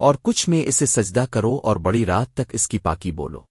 اور کچھ میں اسے سجدہ کرو اور بڑی رات تک اس کی پاکی بولو۔